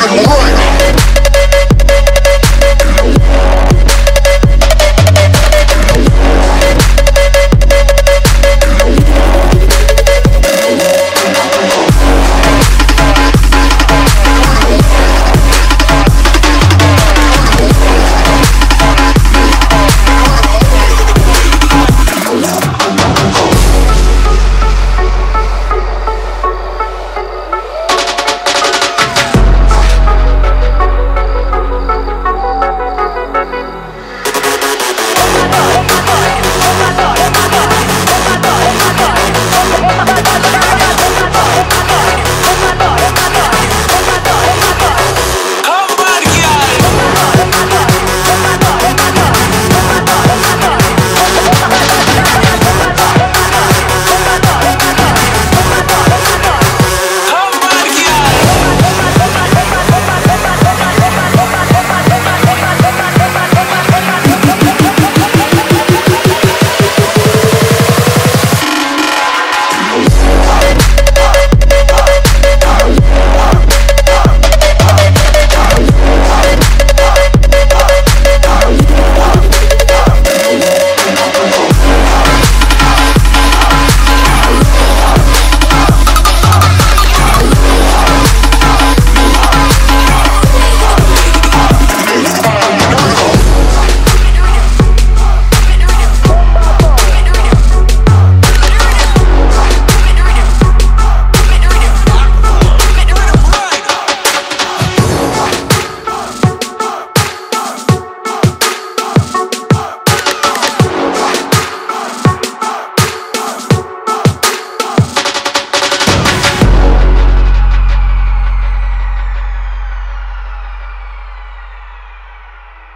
rhythm, run.